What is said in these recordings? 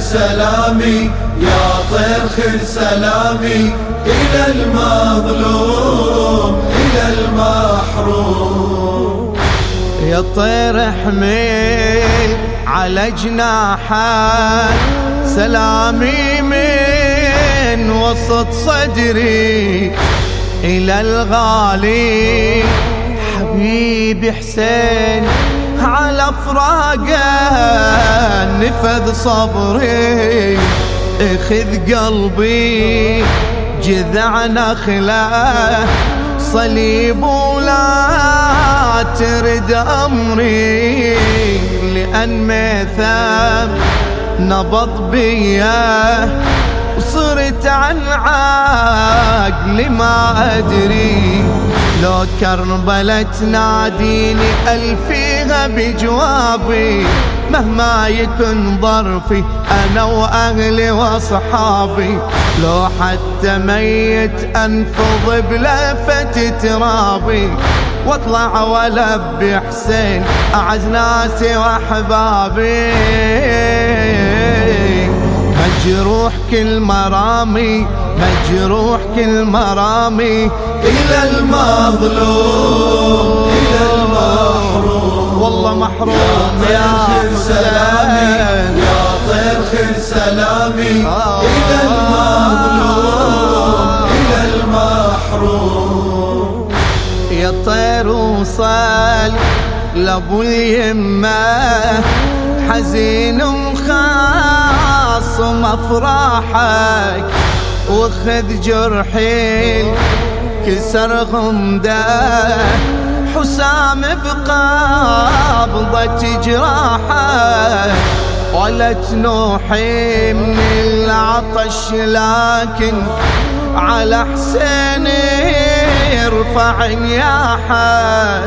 سلامي يا طير خذ سلامي إلى المظلوم إلى المحروم. يا طير حميل على جناحك سلامي من وسط صدري إلى الغالي حبيبي حسين. على فراقه نفذ صبري إخذ قلبي جذع نخله صليب ولا ترد أمري لأن ميثم نبض بيه وصرت عن عقلي ما أدري. لو كربلة تناديني ألفيها بجوابي مهما يكن ظرفي أنا وأهلي وأصحابي لو حتى ميت أنفض بلفة ترابي. واطلع ولبي حسين أعز ناسي وأحبابي. مجروح كل مرامي مجروح كل مرامي. إلى المظلوم إلى المحروم والله محروم يا طير سلامي يا طير خذ سلامي. آه. إلى المظلوم إلى المحروم. يا طير وصل لابو اليمة. حزين ومخاصم أفراحك وخذ جرحي كسر غمدة. حسام بقابضة جراحه ولا تنوحي من العطش لكن على حسين يرفع نياحه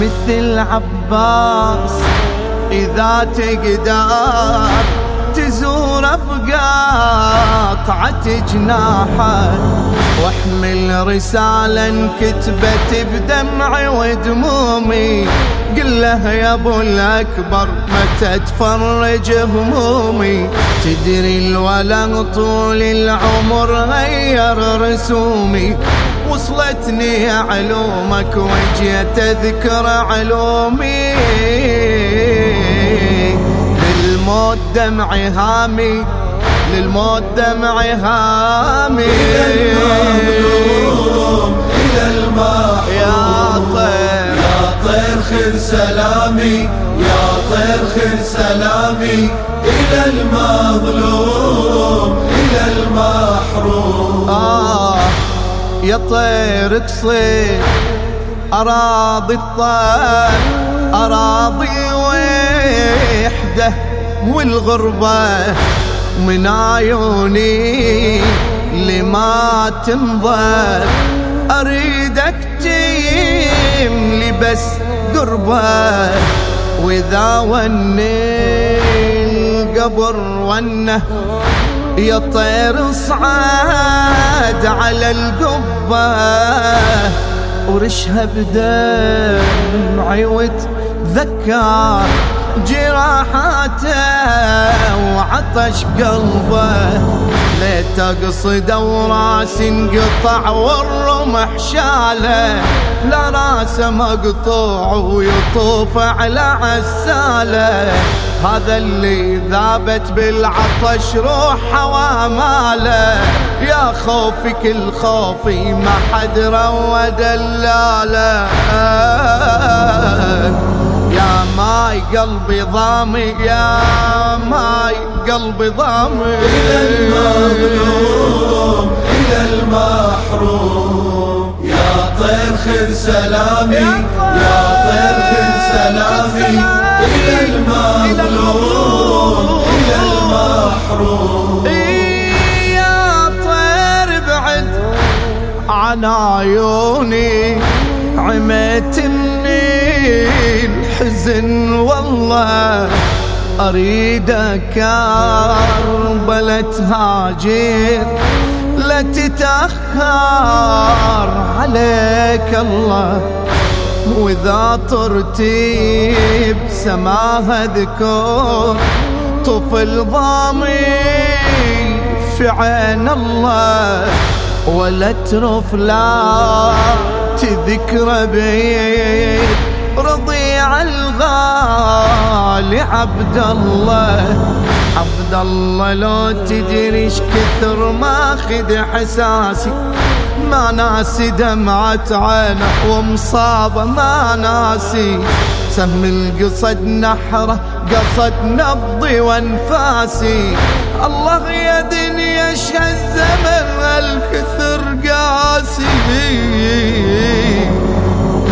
مثل عباس إذا تقدر تزور بقاطعة جناحه واحمل رسالة كتبت بدمعي ودمومي. قل له يا أبو الأكبر متى تفرج همومي؟ تدري الولد طول العمر غير رسومي. وصلتني علومك وجيت أذكر علومي. للموت دمعي هامي للموت دمعي هامي. المظلوم إلى المحروم يا طير يا طير خذ سلامي يا طير خذ سلامي. إلى المظلوم إلى المحروم. آه يا طير قصير أراضي الطير أراضي الوحدة والغربة من عيوني لما تنظر. أريدك تملي بس قربة وإذا وني القبر ونه يا طير صعد على القبة. ورشها بدمعي وتذكر جراحاته وعطش قلبه. ليت اقصد وراسي انقطع والرمح شاله. لا راسه مقطوع ويطوف على عساله. هذا اللي ذابت بالعطش روحه واماله. يا خوفي كل خوفي ما حد روى دلاله. يا ماي قلبي ضامي يا ماي قلبي ضامي. إلى المظلوم إلى المحروم يا طير خذ سلامي يا طير خذ سلامي. إلى المظلوم إلى المحروم يا طير بعد عن عيوني الحزن والله أريدك كربلة تهاجر لا تتأخر عليك الله. وإذا طرتي بسماها ذكر طفل ضامي في عين الله. ولا ترف لا تذكر بيد الغالي عبد الله عبد الله لو تدري كثر ماخذ حساسي ما ناسي دمعة عينه ومصابة ما ناسي. سم القصد نحرة قصد نبضي وانفاسي. الله يا دنيا الزمن الكثر قاسي.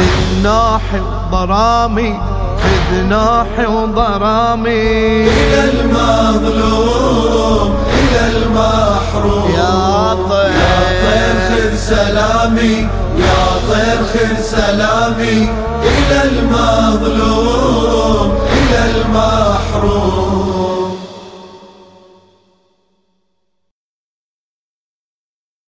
من ناحي ضرامي خذ ناحي وضرامي إلى المظلوم إلى المحروم. يا طير. يا طير خذ سلامي يا طير خذ سلامي. إلى المظلوم.